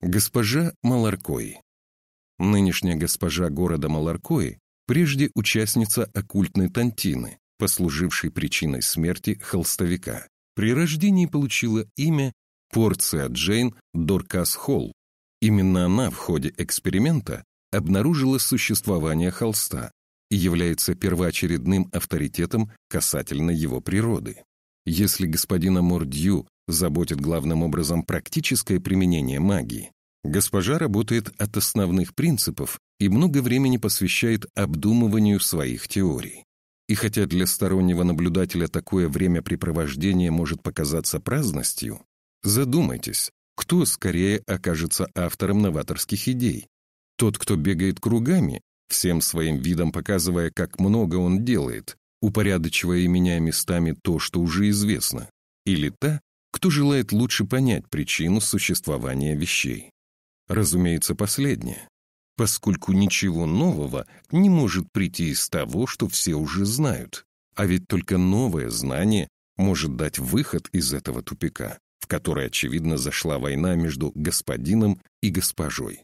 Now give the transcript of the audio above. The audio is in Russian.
Госпожа Маларкой. Нынешняя госпожа города Маларкои прежде участница оккультной тантины, послужившей причиной смерти холстовика. При рождении получила имя Порция Джейн Доркас Холл. Именно она в ходе эксперимента обнаружила существование холста и является первоочередным авторитетом касательно его природы. Если господина Мордью заботит главным образом практическое применение магии, госпожа работает от основных принципов и много времени посвящает обдумыванию своих теорий. И хотя для стороннего наблюдателя такое времяпрепровождение может показаться праздностью, задумайтесь, кто скорее окажется автором новаторских идей. Тот, кто бегает кругами, всем своим видом показывая, как много он делает, упорядочивая и меняя местами то, что уже известно, или та, кто желает лучше понять причину существования вещей. Разумеется, последнее, поскольку ничего нового не может прийти из того, что все уже знают, а ведь только новое знание может дать выход из этого тупика, в который, очевидно, зашла война между господином и госпожой.